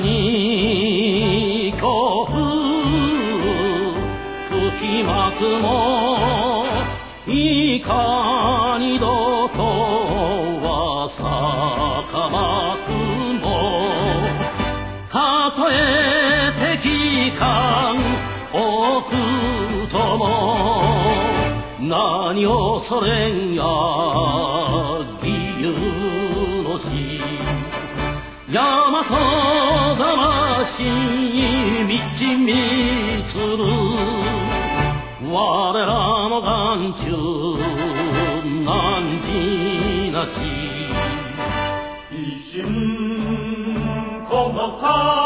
に恐怖つきますもいかにどとは逆まくもたとえ敵艦多くとも何をそれんや理由のし。山としい満ち満つる。我らの眼中何時なし。一瞬この顔。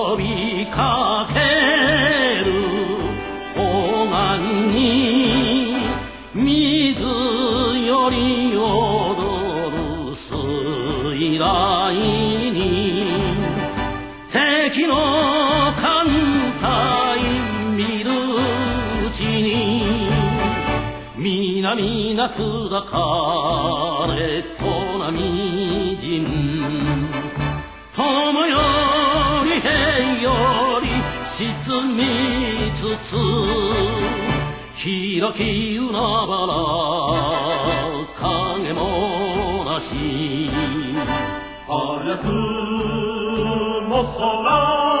びかける。黄金に水より踊る水雷に。敵の艦隊見るうちに皆々砕かれとなつつ開き海原影もなし。早くも空